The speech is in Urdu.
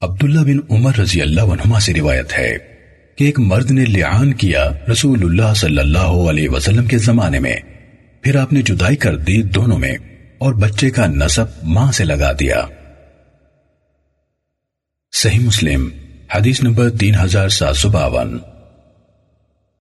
عبداللہ بن عمر رضی اللہ عنہما سے روایت ہے کہ ایک مرد نے لعان کیا رسول اللہ صلی اللہ علیہ وسلم کے زمانے میں۔ پھر آپ نے جدائی کر دی دونوں میں اور بچے کا نصب ماں سے لگا دیا۔ صحیح مسلم، حدیث نمبر تین ہزار سات سو باون۔